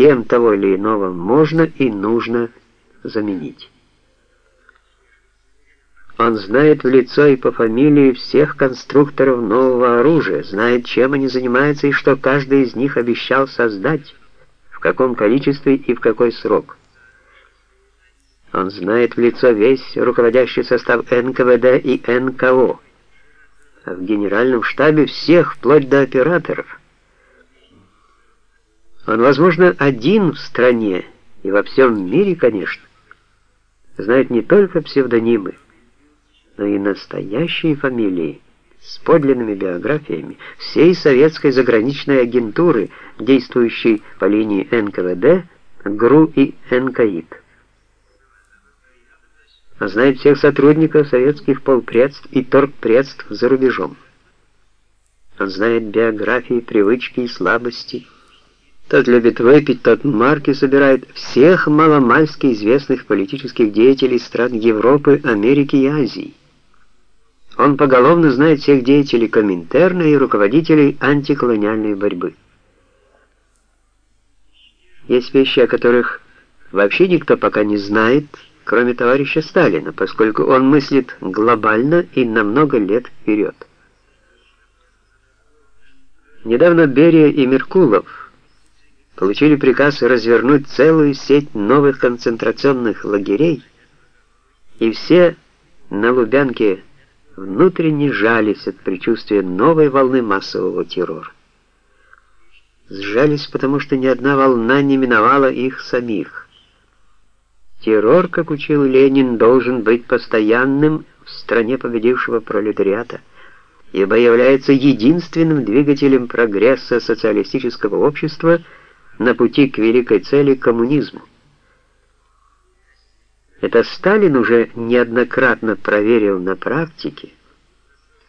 кем того или иного можно и нужно заменить. Он знает в лицо и по фамилии всех конструкторов нового оружия, знает, чем они занимаются и что каждый из них обещал создать, в каком количестве и в какой срок. Он знает в лицо весь руководящий состав НКВД и НКО, а в генеральном штабе всех, вплоть до операторов. Он, возможно, один в стране и во всем мире, конечно, знает не только псевдонимы, но и настоящие фамилии с подлинными биографиями всей советской заграничной агентуры, действующей по линии НКВД, ГРУ и НКИТ. Он знает всех сотрудников советских полпредств и торгпредств за рубежом. Он знает биографии, привычки и слабости. Тот любит выпить, тот марки собирает всех маломальски известных политических деятелей стран Европы, Америки и Азии. Он поголовно знает всех деятелей Коминтерна и руководителей антиколониальной борьбы. Есть вещи, о которых вообще никто пока не знает, кроме товарища Сталина, поскольку он мыслит глобально и на много лет вперед. Недавно Берия и Меркулов получили приказ развернуть целую сеть новых концентрационных лагерей, и все на Лубянке внутренне жались от предчувствия новой волны массового террора. Сжались, потому что ни одна волна не миновала их самих. Террор, как учил Ленин, должен быть постоянным в стране победившего пролетариата, ибо является единственным двигателем прогресса социалистического общества на пути к великой цели коммунизму. Это Сталин уже неоднократно проверил на практике,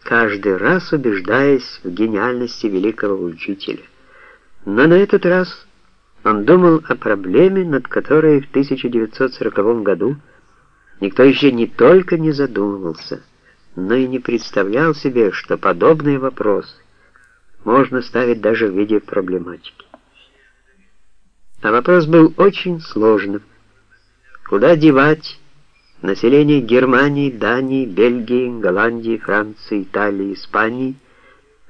каждый раз убеждаясь в гениальности великого учителя. Но на этот раз он думал о проблеме, над которой в 1940 году никто еще не только не задумывался, но и не представлял себе, что подобный вопрос можно ставить даже в виде проблематики. А вопрос был очень сложным. Куда девать население Германии, Дании, Бельгии, Голландии, Франции, Италии, Испании,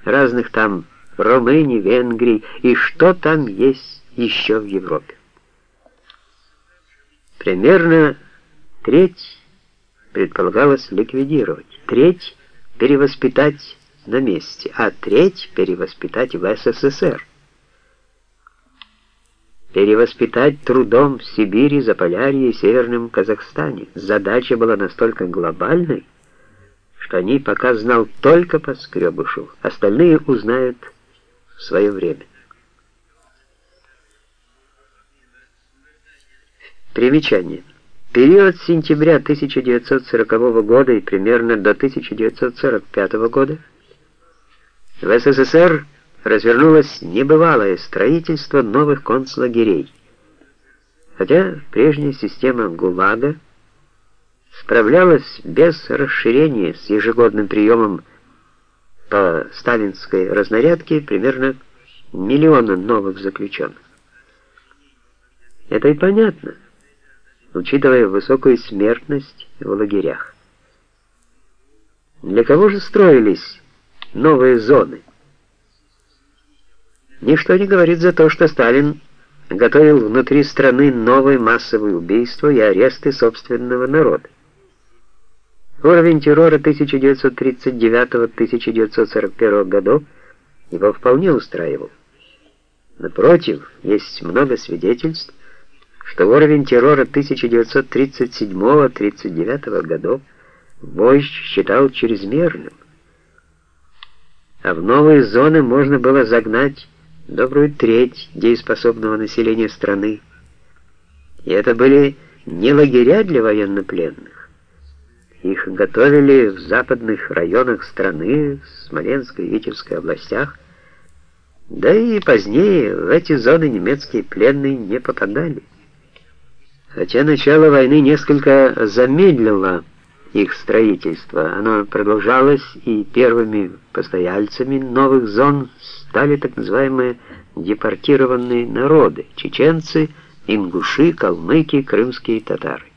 разных там Румынии, Венгрии и что там есть еще в Европе? Примерно треть предполагалось ликвидировать, треть перевоспитать на месте, а треть перевоспитать в СССР перевоспитать трудом в Сибири, Заполярье и Северном Казахстане. Задача была настолько глобальной, что о ней пока знал только Поскребышев, остальные узнают в свое время. Примечание. Период с сентября 1940 года и примерно до 1945 года в СССР развернулось небывалое строительство новых концлагерей. Хотя прежняя система ГУЛАГа справлялась без расширения с ежегодным приемом по сталинской разнарядке примерно миллиона новых заключенных. Это и понятно, учитывая высокую смертность в лагерях. Для кого же строились новые зоны? Ничто не говорит за то, что Сталин готовил внутри страны новые массовые убийства и аресты собственного народа. Уровень террора 1939-1941 годов его вполне устраивал. Напротив, есть много свидетельств, что уровень террора 1937-1939 годов вождь считал чрезмерным, а в новые зоны можно было загнать добрую треть дееспособного населения страны. И это были не лагеря для военнопленных. Их готовили в западных районах страны, Смоленской и Витебской областях, да и позднее в эти зоны немецкие пленные не попадали. Хотя начало войны несколько замедлило их строительство, оно продолжалось, и первыми постояльцами новых зон стали так называемые депортированные народы – чеченцы, ингуши, калмыки, крымские татары.